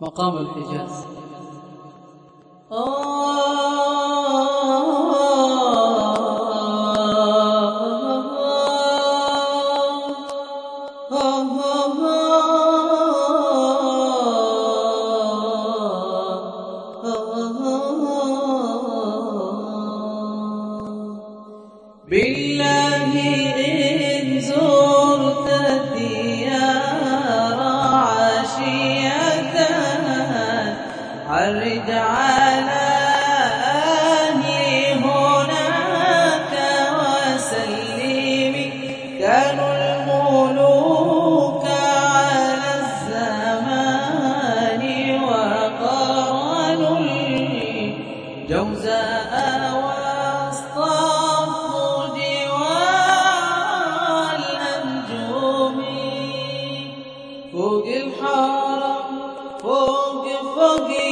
مقام الحجاز. بالله إن زرت عرج على أهلي هناك وسلمي. كانوا الملوك على الزمان وقارنوا الجوزاء واصطفوا جوار الأنجوم فوق الحرم فوق فوق